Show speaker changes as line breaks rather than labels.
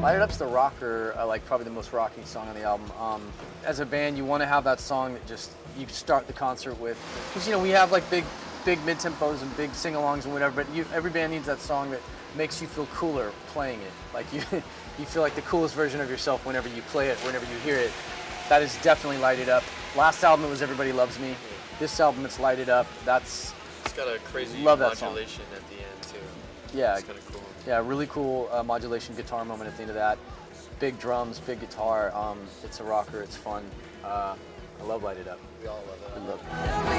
Light It Up's the rocker, uh, like probably the most rocking song on the album. Um, as a band, you want to have that song that just you start the concert with, because you know we have like big, big mid tempos and big sing-alongs and whatever. But you, every band needs that song that makes you feel cooler playing it. Like you, you feel like the coolest version of yourself whenever you play it, whenever you hear it. That is definitely Light It Up. Last album it was Everybody Loves Me. This album it's Light It Up. That's
It's got a crazy
Love
modulation at the end too.
Yeah,
It's kind of cool.
Yeah, really cool uh, modulation guitar moment at the end of that. Big drums, big guitar. Um, it's a rocker. It's fun. Uh, I love Light It Up.
We all love
I